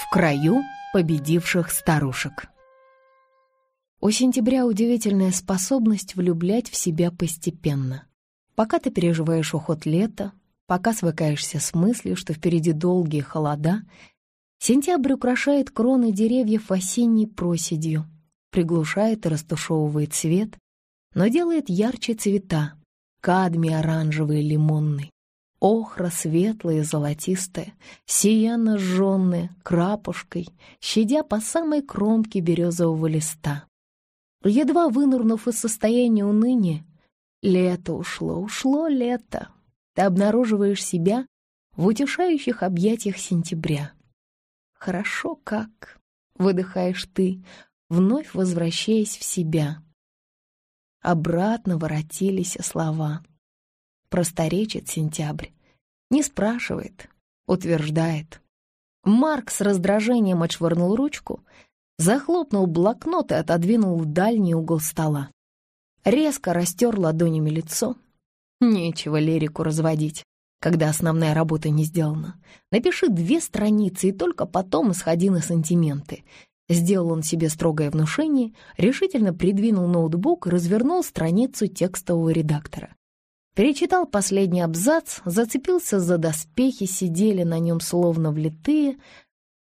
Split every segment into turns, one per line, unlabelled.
В краю победивших старушек. У сентября удивительная способность влюблять в себя постепенно. Пока ты переживаешь уход лета, пока свыкаешься с мыслью, что впереди долгие холода, сентябрь украшает кроны деревьев осенней проседью, приглушает и растушевывает цвет, но делает ярче цвета — кадмий, оранжевый, лимонный охра светлые, золотистые, сияно жженные, крапушкой, щадя по самой кромке березового листа. Едва вынырнув из состояния уныния, лето ушло, ушло лето. Ты обнаруживаешь себя в утешающих объятиях сентября. «Хорошо как!» — выдыхаешь ты, вновь возвращаясь в себя. Обратно воротились слова — просторечит сентябрь. Не спрашивает, утверждает. Марк с раздражением отшвырнул ручку, захлопнул блокнот и отодвинул в дальний угол стола. Резко растер ладонями лицо. Нечего лирику разводить, когда основная работа не сделана. Напиши две страницы и только потом исходи на сантименты. Сделал он себе строгое внушение, решительно придвинул ноутбук и развернул страницу текстового редактора. Перечитал последний абзац, зацепился за доспехи, сидели на нем словно влитые,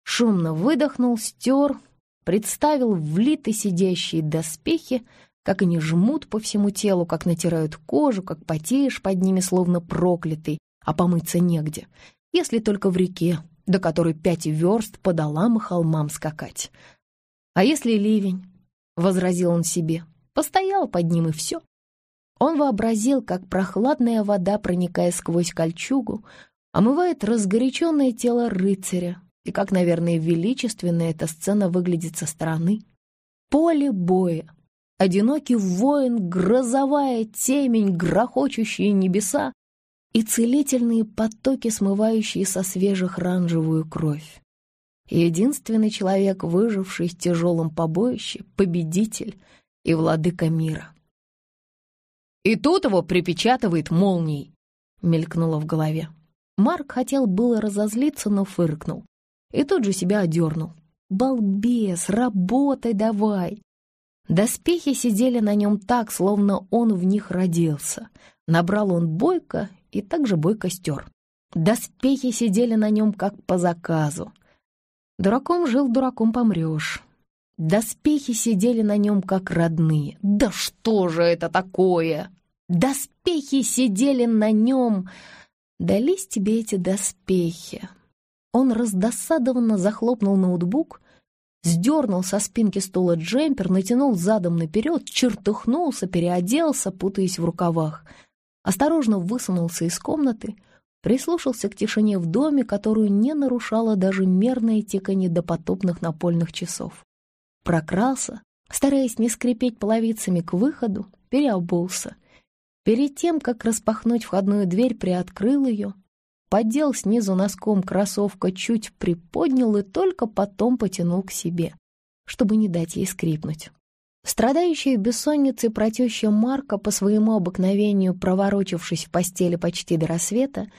шумно выдохнул, стер, представил влитые сидящие доспехи, как они жмут по всему телу, как натирают кожу, как потеешь под ними, словно проклятый, а помыться негде, если только в реке, до которой пять верст по долам и холмам скакать. «А если ливень?» — возразил он себе. «Постоял под ним, и все». Он вообразил, как прохладная вода, проникая сквозь кольчугу, омывает разгоряченное тело рыцаря, и как, наверное, величественно эта сцена выглядит со стороны. Поле боя. Одинокий воин, грозовая темень, грохочущие небеса и целительные потоки, смывающие со свежих ранжевую кровь. Единственный человек, выживший в тяжелом побоище, победитель и владыка мира. И тут его припечатывает молнией», — мелькнуло в голове. Марк хотел было разозлиться, но фыркнул. И тут же себя одернул. «Балбес, работай давай!» Доспехи сидели на нем так, словно он в них родился. Набрал он бойко и так же бойко стер. Доспехи сидели на нем как по заказу. Дураком жил, дураком помрешь. Доспехи сидели на нем как родные. Да что же это такое? Доспехи сидели на нем. Дались тебе эти доспехи. Он раздосадованно захлопнул ноутбук, сдернул со спинки стула джемпер, натянул задом наперед, чертухнулся, переоделся, путаясь в рукавах. Осторожно высунулся из комнаты, прислушался к тишине в доме, которую не нарушало даже мерное тиканье допотопных напольных часов прокрался, стараясь не скрипеть половицами к выходу, переобулся. Перед тем, как распахнуть входную дверь, приоткрыл ее, поддел снизу носком кроссовка, чуть приподнял и только потом потянул к себе, чтобы не дать ей скрипнуть. Страдающая бессонницей протещая Марка, по своему обыкновению проворочившись в постели почти до рассвета,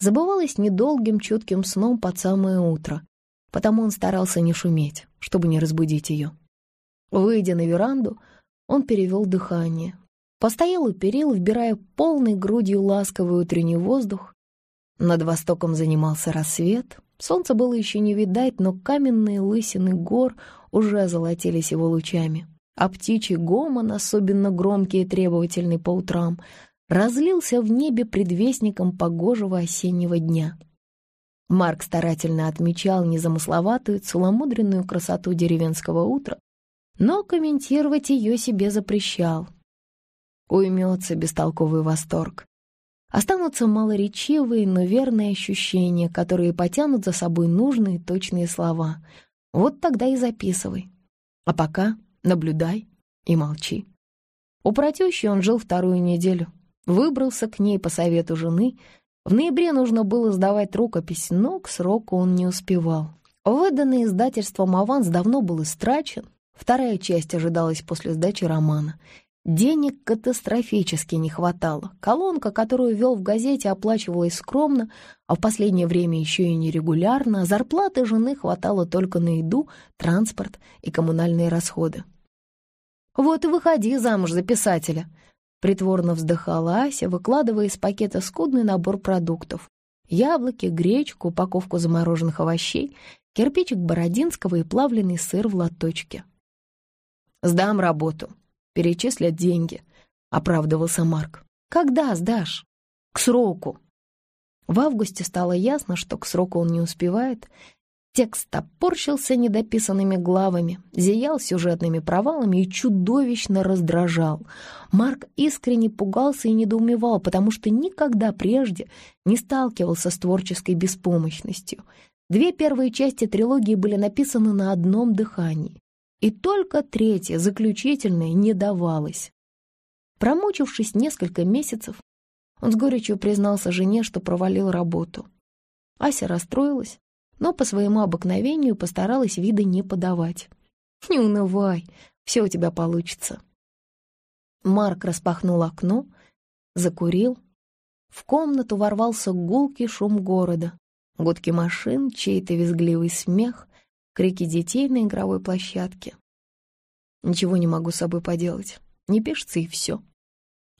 забывалась недолгим чутким сном под самое утро, потому он старался не шуметь, чтобы не разбудить ее. Выйдя на веранду, он перевел дыхание, постоял у перил, вбирая полной грудью ласковый утренний воздух. Над востоком занимался рассвет, солнца было еще не видать, но каменные лысины гор уже золотились его лучами, а птичий гомон, особенно громкий и требовательный по утрам, разлился в небе предвестником погожего осеннего дня — Марк старательно отмечал незамысловатую, целомудренную красоту деревенского утра, но комментировать ее себе запрещал. Уймется бестолковый восторг. Останутся малоречивые, но верные ощущения, которые потянут за собой нужные точные слова. Вот тогда и записывай. А пока наблюдай и молчи. У протещи он жил вторую неделю. Выбрался к ней по совету жены в ноябре нужно было сдавать рукопись, но к сроку он не успевал. Выданный издательством аванс давно был истрачен. Вторая часть ожидалась после сдачи романа. Денег катастрофически не хватало. Колонка, которую вел в газете, оплачивалась скромно, а в последнее время еще и нерегулярно. Зарплаты жены хватало только на еду, транспорт и коммунальные расходы. «Вот и выходи замуж за писателя», Притворно вздыхала Ася, выкладывая из пакета скудный набор продуктов. Яблоки, гречку, упаковку замороженных овощей, кирпичик бородинского и плавленый сыр в лоточке. «Сдам работу. Перечислят деньги», — оправдывался Марк. «Когда сдашь?» «К сроку». В августе стало ясно, что к сроку он не успевает. Текст топорщился недописанными главами, зиял сюжетными провалами и чудовищно раздражал. Марк искренне пугался и недоумевал, потому что никогда прежде не сталкивался с творческой беспомощностью. Две первые части трилогии были написаны на одном дыхании, и только третья, заключительная, не давалась. Промучившись несколько месяцев, он с горечью признался жене, что провалил работу. Ася расстроилась но по своему обыкновению постаралась вида не подавать. «Не унывай, все у тебя получится». Марк распахнул окно, закурил. В комнату ворвался гулкий шум города, гудки машин, чей-то визгливый смех, крики детей на игровой площадке. «Ничего не могу с собой поделать, не пишется и все».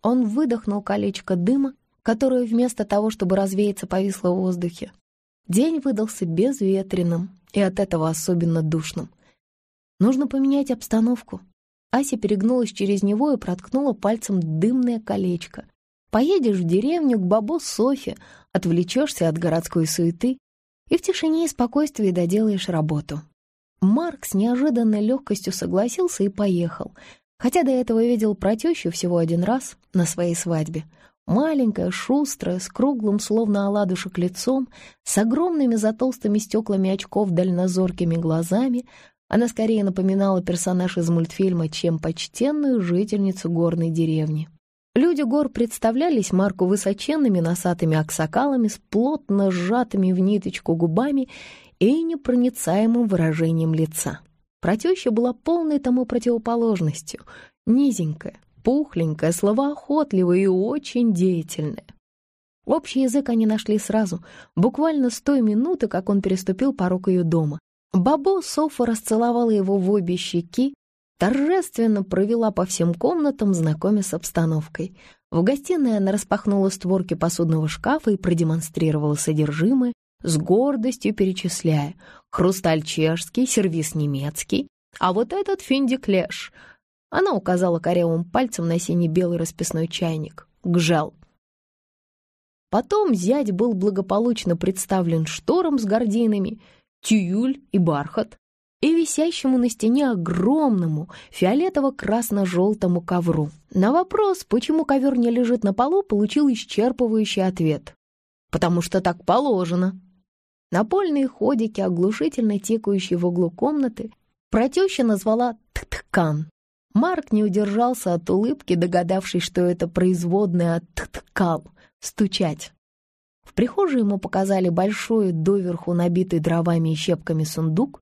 Он выдохнул колечко дыма, которое вместо того, чтобы развеяться, повисло в воздухе. День выдался безветренным и от этого особенно душным. Нужно поменять обстановку. Ася перегнулась через него и проткнула пальцем дымное колечко. Поедешь в деревню к бабу Софе, отвлечешься от городской суеты и в тишине и спокойствии доделаешь работу. Марк с неожиданной легкостью согласился и поехал, хотя до этого видел про всего один раз на своей свадьбе — маленькая, шустрая, с круглым, словно оладушек лицом, с огромными за толстыми стеклами очков дальнозоркими глазами, она скорее напоминала персонаж из мультфильма, чем почтенную жительницу горной деревни. Люди гор представлялись Марку высоченными носатыми аксакалами с плотно сжатыми в ниточку губами и непроницаемым выражением лица. Протеща была полной тому противоположностью, низенькая, пухленькая, слова охотливые и очень деятельные. Общий язык они нашли сразу, буквально с той минуты, как он переступил порог ее дома. Бабо Софа расцеловала его в обе щеки, торжественно провела по всем комнатам, знакомя с обстановкой. В гостиной она распахнула створки посудного шкафа и продемонстрировала содержимое, с гордостью перечисляя «Хрусталь чешский, сервис немецкий, а вот этот финдиклеш, она указала корявым пальцем на сине-белый расписной чайник. Гжал. Потом зять был благополучно представлен штором с гординами, тюль и бархат, и висящему на стене огромному фиолетово-красно-желтому ковру. На вопрос, почему ковер не лежит на полу, получил исчерпывающий ответ. «Потому что так положено». Напольные ходики, оглушительно тикающие в углу комнаты, протеща назвала «ткткан». Марк не удержался от улыбки, догадавшись, что это производное от «ткал» — «стучать». В прихожей ему показали большой, доверху набитый дровами и щепками сундук,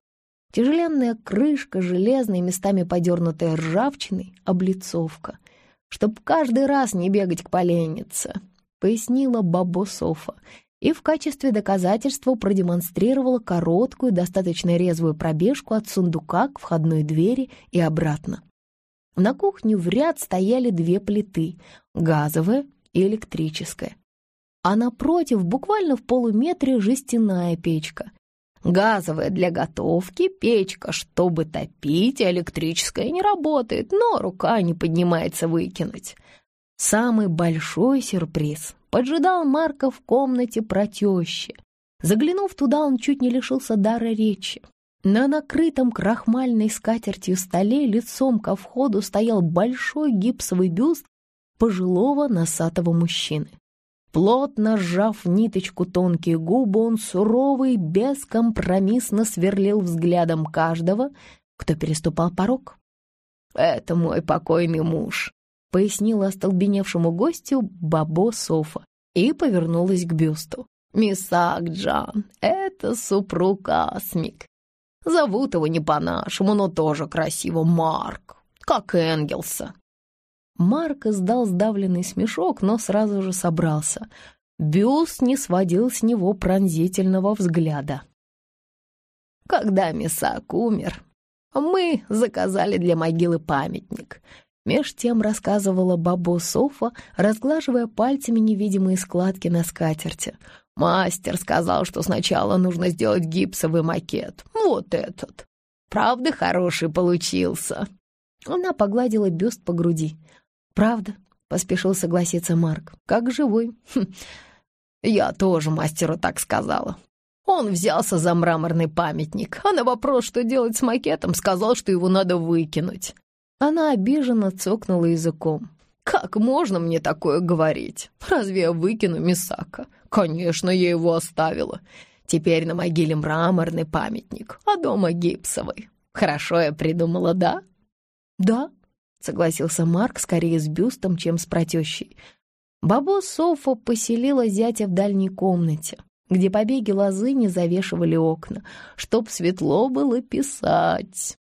тяжеленная крышка, железная, местами подернутая ржавчиной, облицовка, чтоб каждый раз не бегать к поленнице, пояснила бабо Софа, и в качестве доказательства продемонстрировала короткую, достаточно резвую пробежку от сундука к входной двери и обратно. На кухне в ряд стояли две плиты – газовая и электрическая. А напротив, буквально в полуметре, жестяная печка. Газовая для готовки, печка, чтобы топить, а электрическая не работает, но рука не поднимается выкинуть. Самый большой сюрприз поджидал Марка в комнате протёщи. Заглянув туда, он чуть не лишился дара речи. На накрытом крахмальной скатертью столе лицом ко входу стоял большой гипсовый бюст пожилого носатого мужчины. Плотно сжав ниточку тонкие губы, он суровый, бескомпромиссно сверлил взглядом каждого, кто переступал порог. «Это мой покойный муж», — пояснила остолбеневшему гостю Бабо Софа и повернулась к бюсту. «Мисак Джан, это супруг Асмик. Зовут его не по-нашему, но тоже красиво Марк, как и Энгелса». Марк издал сдавленный смешок, но сразу же собрался. Бюст не сводил с него пронзительного взгляда. «Когда Мисак умер, мы заказали для могилы памятник», Меж тем рассказывала бабу Софа, разглаживая пальцами невидимые складки на скатерти. Мастер сказал, что сначала нужно сделать гипсовый макет. Вот этот. Правда, хороший получился. Она погладила бюст по груди. Правда, поспешил согласиться Марк. Как живой. Хм. Я тоже мастеру так сказала. Он взялся за мраморный памятник, а на вопрос, что делать с макетом, сказал, что его надо выкинуть. Она обиженно цокнула языком. «Как можно мне такое говорить? Разве я выкину Мисака?» Конечно, я его оставила. Теперь на могиле мраморный памятник, а дома гипсовый. Хорошо я придумала, да? Да, согласился Марк скорее с бюстом, чем с протещей. Бабо Софа поселила зятя в дальней комнате, где побеги лозы не завешивали окна, чтоб светло было писать.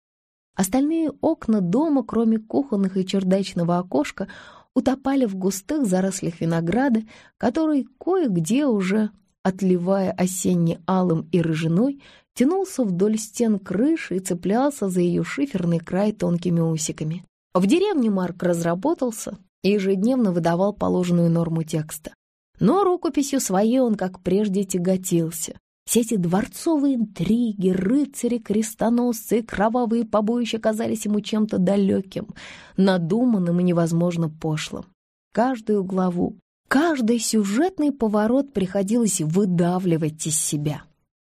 Остальные окна дома, кроме кухонных и чердачного окошка, утопали в густых зарослях винограда, который кое-где уже, отливая осенне-алым и рыжиной, тянулся вдоль стен крыши и цеплялся за ее шиферный край тонкими усиками. В деревне Марк разработался и ежедневно выдавал положенную норму текста. Но рукописью своей он, как прежде, тяготился. Сети дворцовые интриги, рыцари, крестоносцы, кровавые побоища казались ему чем-то далеким, надуманным и невозможно пошлым. Каждую главу, каждый сюжетный поворот приходилось выдавливать из себя,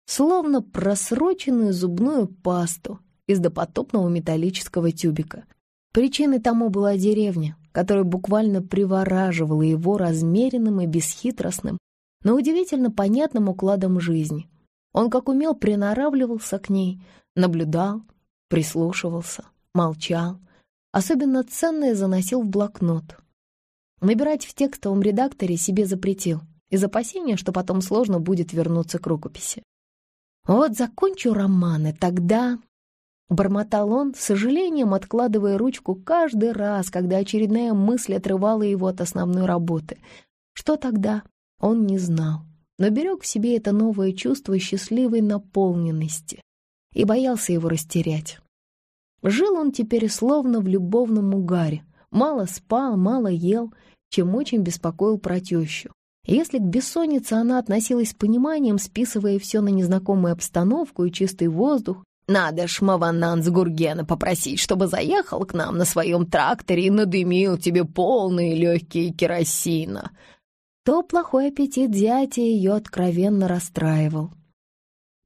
словно просроченную зубную пасту из допотопного металлического тюбика. Причиной тому была деревня, которая буквально привораживала его размеренным и бесхитростным, но удивительно понятным укладом жизни. Он как умел приноравливался к ней, наблюдал, прислушивался, молчал, особенно ценное заносил в блокнот. Набирать в текстовом редакторе себе запретил, из опасения, что потом сложно будет вернуться к рукописи. «Вот закончу романы, тогда...» Бормотал он, с сожалением откладывая ручку каждый раз, когда очередная мысль отрывала его от основной работы. «Что тогда?» он не знал, но берег в себе это новое чувство счастливой наполненности и боялся его растерять. Жил он теперь словно в любовном угаре, мало спал, мало ел, чем очень беспокоил протещу. Если к бессоннице она относилась с пониманием, списывая все на незнакомую обстановку и чистый воздух, «Надо шмаванан с Гургена попросить, чтобы заехал к нам на своем тракторе и надымил тебе полные легкие керосина», то плохой аппетит зятя ее откровенно расстраивал.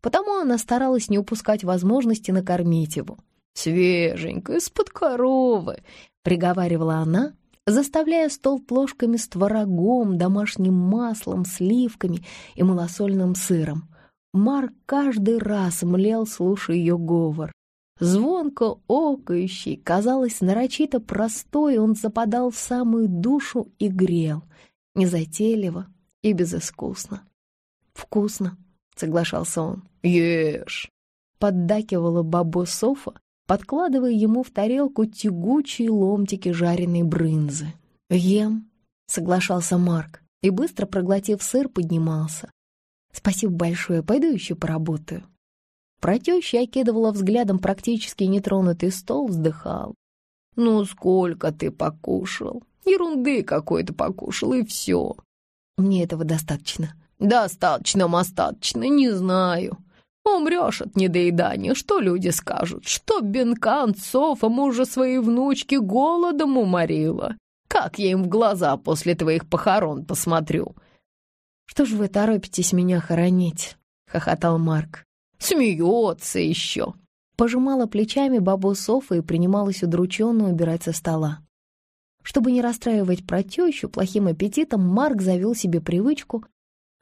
Потому она старалась не упускать возможности накормить его. «Свеженько, из-под коровы!» — приговаривала она, заставляя стол плошками с творогом, домашним маслом, сливками и малосольным сыром. Марк каждый раз млел, слушая ее говор. Звонко окающий, казалось, нарочито простой, он западал в самую душу и грел — незатейливо и безыскусно. «Вкусно», — соглашался он. «Ешь!» — поддакивала бабу Софа, подкладывая ему в тарелку тягучие ломтики жареной брынзы. «Ем», — соглашался Марк и, быстро проглотив сыр, поднимался. «Спасибо большое, пойду еще поработаю». Протеща окидывала взглядом практически нетронутый стол, вздыхал. «Ну, сколько ты покушал?» Ерунды какой-то покушал, и все. Мне этого достаточно. Достаточно, мастаточно, не знаю. Умрешь от недоедания, что люди скажут, что бенка Анцова мужа своей внучки голодом уморила. Как я им в глаза после твоих похорон посмотрю? Что ж вы торопитесь меня хоронить? — хохотал Марк. «Смеется еще!» Пожимала плечами бабу Софа и принималась удрученно убирать со стола. Чтобы не расстраивать протещу плохим аппетитом, Марк завел себе привычку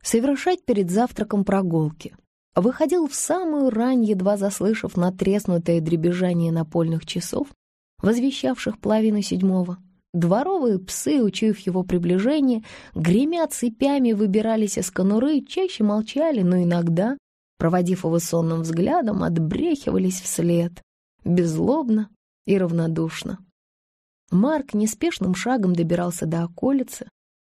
совершать перед завтраком прогулки. Выходил в самую рань, едва заслышав натреснутое дребезжание напольных часов, возвещавших половину седьмого. Дворовые псы, учуяв его приближение, гремя цепями выбирались из конуры, чаще молчали, но иногда, проводив его сонным взглядом, отбрехивались вслед, беззлобно и равнодушно. Марк неспешным шагом добирался до околицы,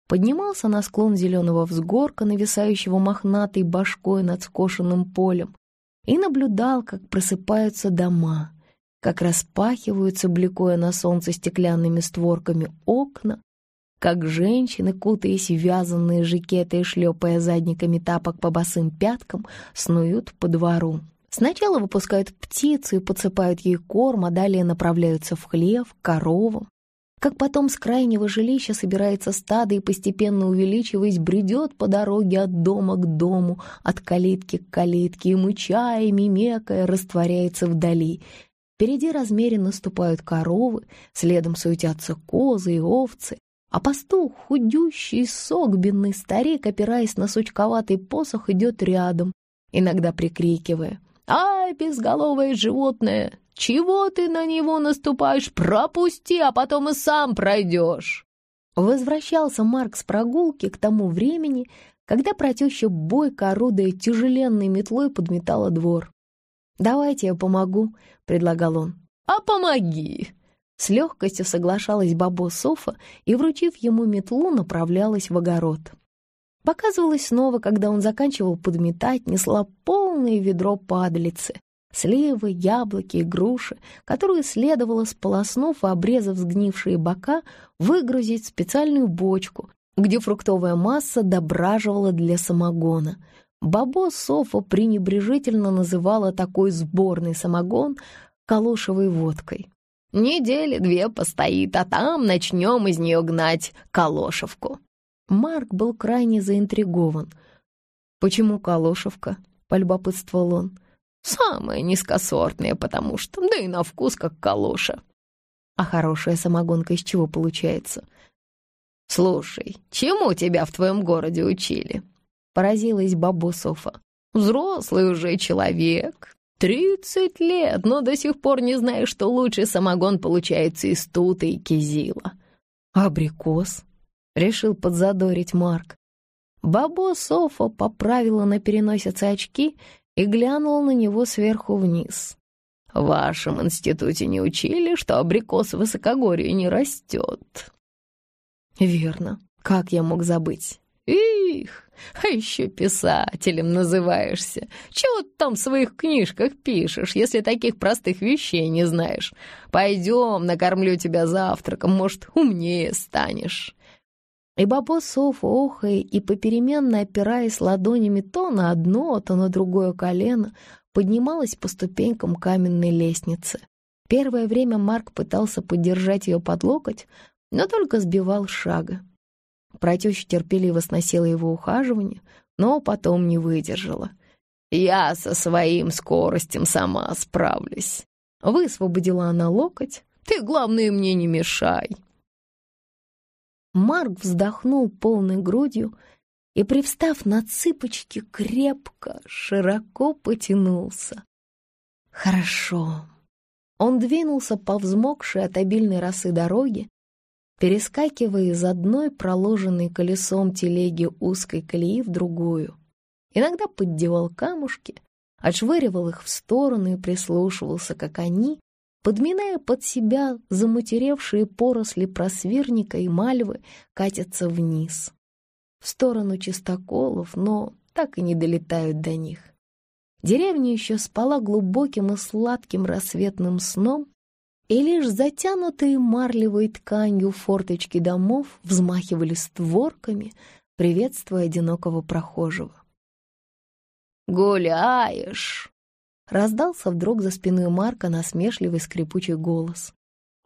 поднимался на склон зеленого взгорка, нависающего мохнатой башкой над скошенным полем, и наблюдал, как просыпаются дома, как распахиваются, бликуя на солнце стеклянными створками окна, как женщины, кутаясь в вязаные жакеты и шлепая задниками тапок по босым пяткам, снуют по двору. Сначала выпускают птицу и подсыпают ей корм, а далее направляются в хлев, к коровам, как потом с крайнего жилища собирается стадо и постепенно увеличиваясь, бредет по дороге от дома к дому, от калитки к калитке, и мыча, и мимекая, растворяется вдали. Впереди размеренно ступают коровы, следом суетятся козы и овцы, а пастух, худющий, согбенный старик, опираясь на сучковатый посох, идет рядом, иногда прикрикивая «Ай, безголовое животное, чего ты на него наступаешь? Пропусти, а потом и сам пройдешь!» Возвращался Марк с прогулки к тому времени, когда протеща бойко, орудуя тяжеленной метлой, подметала двор. «Давайте я помогу», — предлагал он. «А помоги!» С легкостью соглашалась бабо Софа и, вручив ему метлу, направлялась в огород. Показывалась снова, когда он заканчивал подметать, несла полное ведро падлицы сливы, яблоки и груши, которые следовало, сполоснув и обрезав сгнившие бока, выгрузить в специальную бочку, где фруктовая масса дображивала для самогона. Бабо Софа пренебрежительно называла такой сборный самогон калошевой водкой. «Недели две постоит, а там начнем из нее гнать калошевку». Марк был крайне заинтригован. «Почему калошевка?» — полюбопытствовал он. Самая низкосортная, потому что, да и на вкус как калоша. А хорошая самогонка из чего получается? Слушай, чему тебя в твоем городе учили? Поразилась бабу Софа. Взрослый уже человек. Тридцать лет, но до сих пор не знаю, что лучший самогон получается из тута и кизила. Абрикос? Решил подзадорить Марк. Бабо Софа поправила на переносице очки и глянул на него сверху вниз. «В вашем институте не учили, что абрикос в высокогорье не растет?» «Верно. Как я мог забыть?» «Их! А еще писателем называешься. Чего ты там в своих книжках пишешь, если таких простых вещей не знаешь? Пойдем, накормлю тебя завтраком, может, умнее станешь». И Бабо сов охой и попеременно опираясь ладонями то на одно, то на другое колено, поднималась по ступенькам каменной лестницы. Первое время Марк пытался поддержать ее под локоть, но только сбивал шага. Протеща терпеливо сносила его ухаживание, но потом не выдержала. «Я со своим скоростям сама справлюсь». Высвободила она локоть. «Ты, главное, мне не мешай». Марк вздохнул полной грудью и, привстав на цыпочки, крепко, широко потянулся. «Хорошо». Он двинулся по взмокшей от обильной росы дороге, перескакивая из одной проложенной колесом телеги узкой колеи в другую. Иногда поддевал камушки, отшвыривал их в сторону и прислушивался, как они, Подминая под себя заматеревшие поросли просверника и мальвы, катятся вниз, в сторону чистоколов, но так и не долетают до них. Деревня еще спала глубоким и сладким рассветным сном, и лишь затянутые марлевой тканью форточки домов взмахивали створками, приветствуя одинокого прохожего. «Гуляешь!» раздался вдруг за спиной Марка насмешливый скрипучий голос.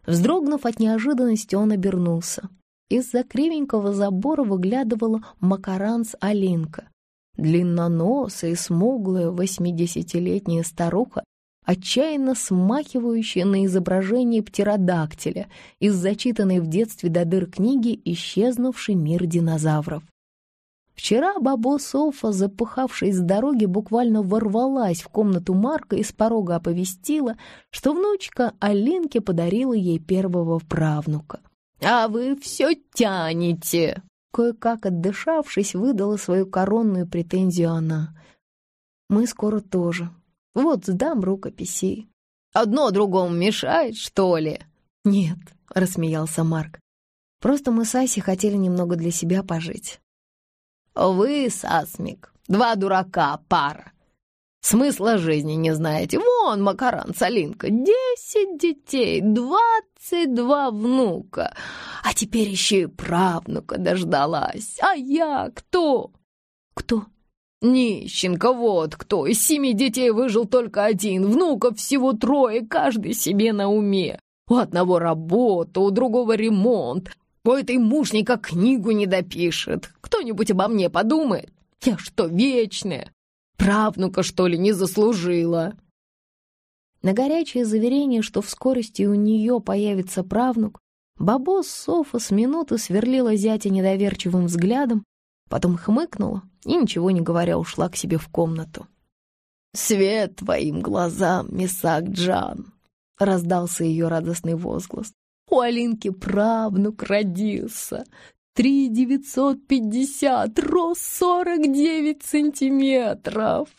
Вздрогнув от неожиданности, он обернулся. Из-за кривенького забора выглядывала макаранс-алинка. Длинноносая и смуглая восьмидесятилетняя старуха, отчаянно смахивающая на изображение птеродактиля из зачитанной в детстве до дыр книги «Исчезнувший мир динозавров». Вчера бабуса Софа, запыхавшись с дороги, буквально ворвалась в комнату Марка и с порога оповестила, что внучка Алинке подарила ей первого правнука. «А вы все тянете!» Кое-как отдышавшись, выдала свою коронную претензию она. «Мы скоро тоже. Вот сдам рукописи. Одно другому мешает, что ли?» «Нет», — рассмеялся Марк. «Просто мы с Асей хотели немного для себя пожить».
Вы, Сасмик, два дурака, пара. Смысла жизни не знаете. Вон, Макаран, Солинка, десять детей, двадцать два внука. А теперь еще и правнука дождалась. А я кто?
Кто?
Нищенка вот кто. Из семи детей выжил только один. Внуков всего трое, каждый себе на уме. У одного работа, у другого ремонт, какой-то мушника книгу не допишет. Кто-нибудь обо мне подумает. Я что, вечная? Правнука, что ли, не заслужила?»
На горячее заверение, что в скорости у нее появится правнук, бабос Софа с минуты сверлила зятя недоверчивым взглядом, потом хмыкнула и, ничего не говоря, ушла к себе в комнату.
«Свет твоим глазам, Мисак Джан!» — раздался ее радостный возглас. У Алинки правнук родился. Три девятьсот пятьдесят, рост сорок девять сантиметров.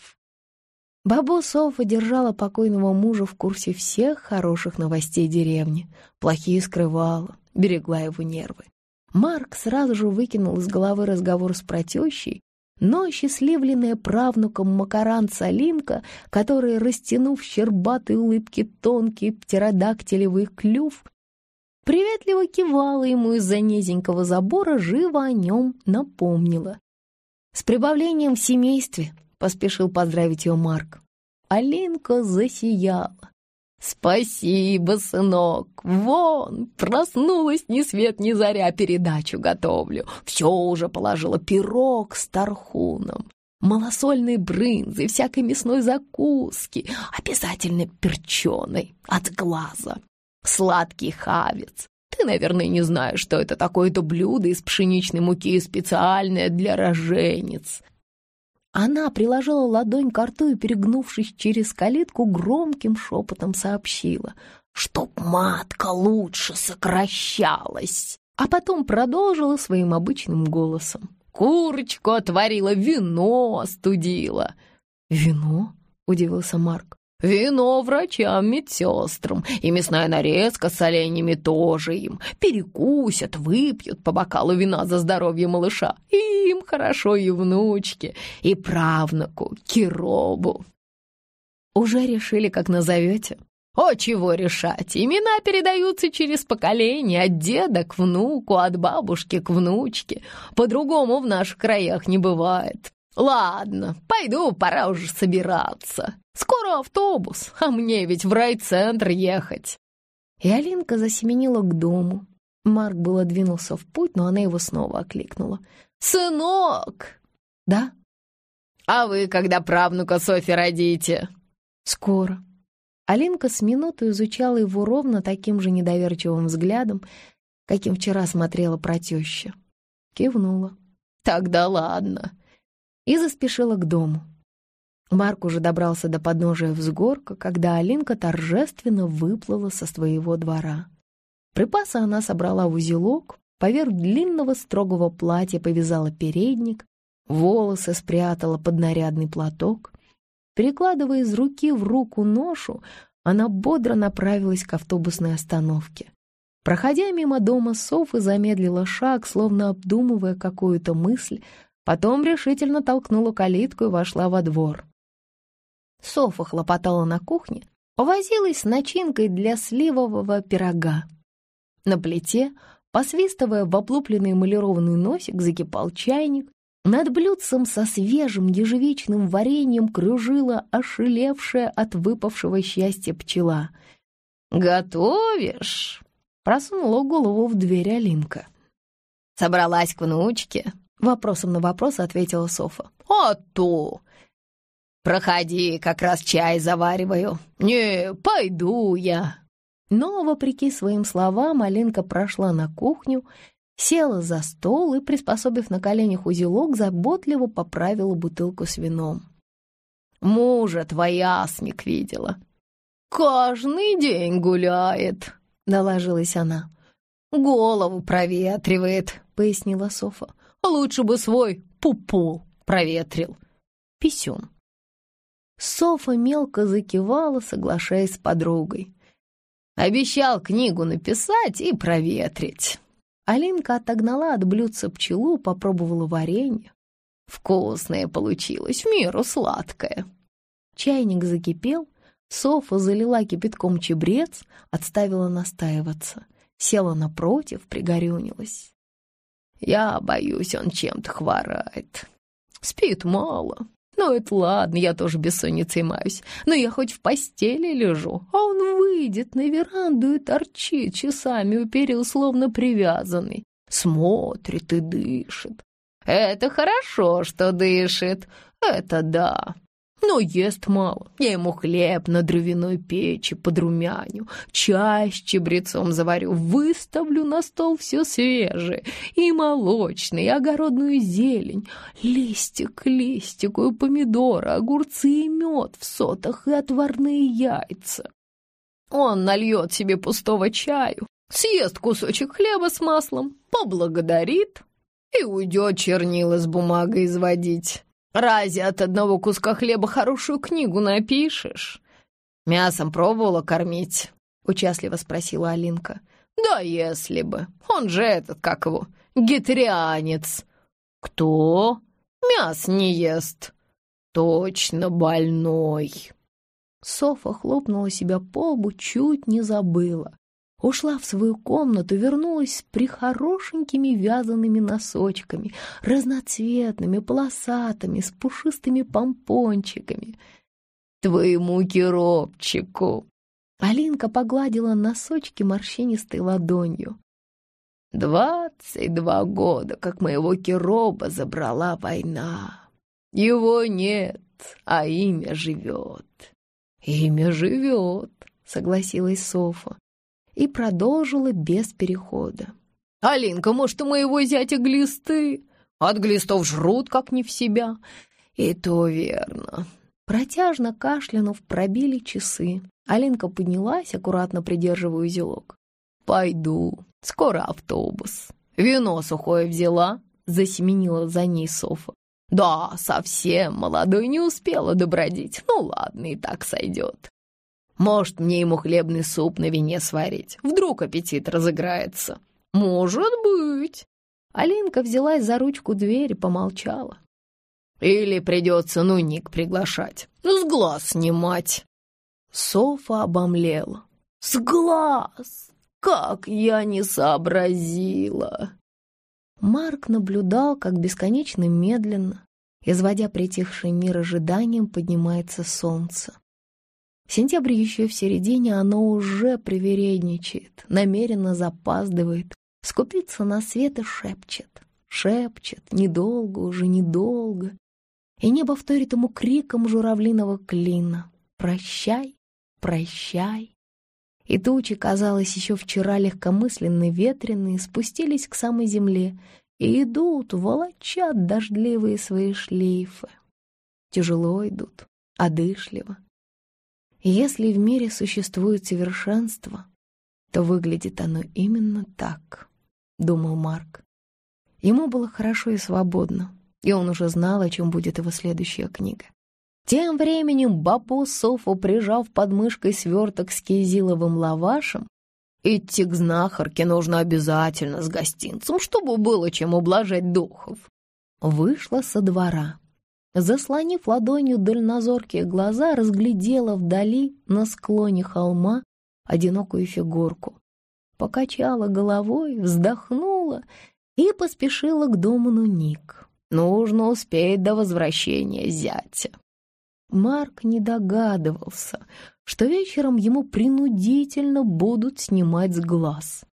Бабу Софа держала покойного мужа в курсе всех хороших новостей деревни. Плохие скрывала, берегла его нервы. Марк сразу же выкинул из головы разговор с протещей, но счастливленная правнуком Макаран Салинка, который, растянув щербатые улыбки тонкий птеродактилевый клюв, приветливо кивала ему из-за низенького забора, живо о нем напомнила. «С прибавлением в семействе!» — поспешил поздравить ее Марк. Алинка засияла. «Спасибо, сынок! Вон, проснулась ни свет ни заря, передачу готовлю. Все уже положила пирог с тархуном, малосольной брынзы, всякой мясной закуски, обязательно перченой, от глаза. Сладкий хавец. Ты, наверное, не знаешь, что это такое-то блюдо из пшеничной муки, специальное для роженец». Она приложила ладонь к рту и, перегнувшись через калитку, громким шепотом сообщила, «Чтоб матка лучше сокращалась!» А потом продолжила своим обычным голосом. «Курочку отварила, вино остудила!» «Вино?» — удивился Марк. Вино врачам, медсестрам, и мясная нарезка с оленями тоже им. Перекусят, выпьют по бокалу вина за здоровье малыша. И им хорошо и внучке, и правнуку, Киробу. Уже решили, как назовете? О, чего решать, имена передаются через поколение, от деда к внуку, от бабушки к внучке. По-другому в наших краях не бывает. Ладно, пойду, пора уже собираться. Скоро автобус, а мне ведь в райцентр ехать. И Алинка засеменила к дому. Марк было двинулся в путь, но она его снова окликнула. «Сынок!» «Да?» «А вы когда правнука Софи родите?» «Скоро». Алинка с минуту изучала его ровно таким же недоверчивым взглядом, каким вчера смотрела про. Кивнула. «Тогда ладно». И заспешила к дому. Марк уже добрался до подножия взгорка, когда Алинка торжественно выплыла со своего двора. Припасы она собрала в узелок, поверх длинного строгого платья повязала передник, волосы спрятала под нарядный платок. Перекладывая из руки в руку ношу, она бодро направилась к автобусной остановке. Проходя мимо дома Софы, замедлила шаг, словно обдумывая какую-то мысль, потом решительно толкнула калитку и вошла во двор. Софа хлопотала на кухне, возилась с начинкой для сливового пирога. На плите, посвистывая в облупленный эмалированный носик, закипал чайник. Над блюдцем со свежим ежевичным вареньем кружила ошелевшая от выпавшего счастья пчела. «Готовишь?» — просунула голову в дверь Алинка. «Собралась к внучке?» — вопросом на вопрос ответила Софа. «А то! Проходи как раз чай завариваю». «Не, пойду я». Но, вопреки своим словам, Алинка прошла на кухню, села за стол и, приспособив на коленях узелок, заботливо поправила бутылку с вином. «Мужа твоя Асмик видела». «Каждый день гуляет», — наложилась она. «Голову проветривает», — пояснила Софа. «Лучше бы свой пупол проветрил». «Писюн», Софа мелко закивала, соглашаясь с подругой.
«Обещал книгу написать и проветрить».
Алинка отогнала от блюдца пчелу, попробовала варенье.
«Вкусное получилось, в меру сладкое».
Чайник закипел, Софа залила кипятком чебрец, отставила настаиваться. Села напротив, пригорюнилась.
«Я боюсь, он чем-то хворает. Спит мало, ну, это ладно, я тоже бессонницей маюсь. Но ну, я хоть в постели лежу. А он выйдет на веранду и торчит часами у перил, словно привязанный. Смотрит и дышит. Это хорошо, что дышит. Это да но ест мало. Я ему хлеб на дровяной печи подрумяню, чай с чебрецом заварю, выставлю на стол все свежее, и молочный, и огородную зелень, листик к листику, и помидоры, огурцы и мед в сотах, и отварные яйца. Он нальет себе пустого чаю, съест кусочек хлеба с маслом, поблагодарит и уйдет чернила с бумагой изводить. Разве от одного куска хлеба хорошую книгу напишешь? Мясом пробовала кормить, участливо спросила Алинка. Да если бы. Он же этот, как его, гитрианец. Кто? Мяс не ест. Точно больной.
Софа хлопнула себя по лбу, чуть не забыла. Ушла в свою комнату, вернулась при прихорошенькими вязаными носочками, разноцветными, полосатыми, с пушистыми помпончиками.
«Твоему геробчику!»
Алинка погладила носочки морщинистой ладонью.
«Двадцать два года, как моего кероба забрала война. Его нет, а имя живет».
«Имя живет», — согласилась Софа и продолжила без перехода.
«Алинка, может, у моего зятя глисты? От глистов жрут, как не в себя». «И то верно».
Протяжно кашлянув пробили часы. Алинка поднялась, аккуратно придерживая узелок.
«Пойду, скоро автобус. Вино сухое взяла?» — засеменила за ней Софа. «Да, совсем молодой не успела добродить. Ну ладно, и так сойдет». Может, мне ему хлебный суп на вине сварить. Вдруг аппетит разыграется. Может быть.
Алинка взялась за ручку двери, помолчала.
Или придется Нуник приглашать. С глаз снимать. Софа обомлела. С глаз! Как я не сообразила!
Марк наблюдал, как бесконечно медленно, изводя притихший мир ожиданием, поднимается солнце. В сентябре еще в середине оно уже привередничает, намеренно запаздывает, скупится на свет и шепчет. Шепчет, недолго уже, недолго. И небо вторит ему криком журавлиного клина. «Прощай, прощай!» И тучи, казалось, еще вчера легкомысленные ветреные, спустились к самой земле и идут, волочат дождливые свои шлейфы. Тяжело идут, одышливо. Если в мире существует совершенство, то выглядит оно именно так, — думал Марк. Ему было хорошо и свободно, и он уже знал, о чем будет его следующая книга. Тем временем Бабу Софу, прижав подмышкой сверток с кизиловым лавашем, «Идти к знахарке нужно обязательно с гостинцем, чтобы было чем ублажать духов», вышла со двора Заслонив ладонью дальнозоркие глаза, разглядела вдали на склоне холма одинокую фигурку. Покачала головой, вздохнула и поспешила к дому Нуник. Нужно успеть до возвращения зятя. Марк не догадывался, что вечером ему принудительно будут снимать с глаз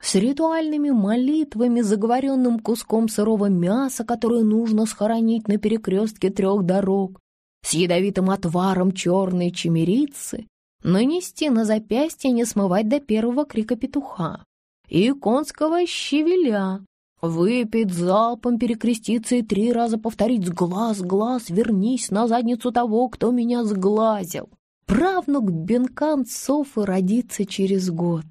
с ритуальными молитвами, заговоренным куском сырого мяса, которое нужно схоронить на перекрестке трех дорог, с ядовитым отваром черной чемерицы, нанести на запястье не смывать до первого крика петуха и конского щавеля, выпить залпом, перекреститься и три раза повторить «Сглаз, глаз, вернись на задницу того, кто меня сглазил». Правнук Бенканцов и родится через год.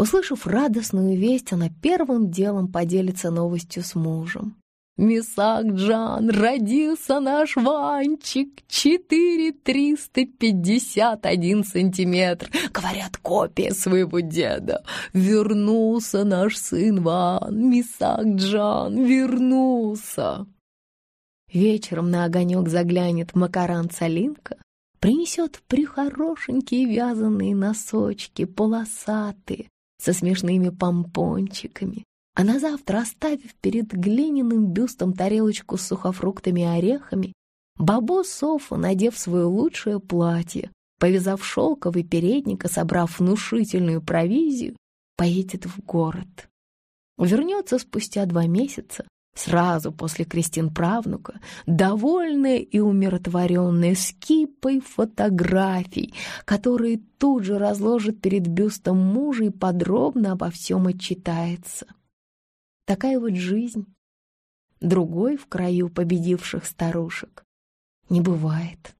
Услышав радостную весть, она первым делом поделится новостью с мужем.
«Мисак Джан, родился наш Ванчик, 4351 сантиметр, говорят, копия своего деда. Вернулся наш сын Ван, Мисак Джан, вернулся!»
Вечером на огонек заглянет макаран Цалинка, принесет прихорошенькие вязаные носочки, полосатые, со смешными помпончиками. А на завтра, оставив перед глиняным бюстом тарелочку с сухофруктами и орехами, Бабо Софа, надев свое лучшее платье, повязав шелковый передник и собрав внушительную провизию, поедет в город. Вернется спустя два месяца Сразу после крестин правнука, довольные и умиротворенные скипой фотографий, которые тут же разложит перед бюстом мужа и подробно обо всем отчитается. Такая вот жизнь. Другой в краю победивших старушек не бывает.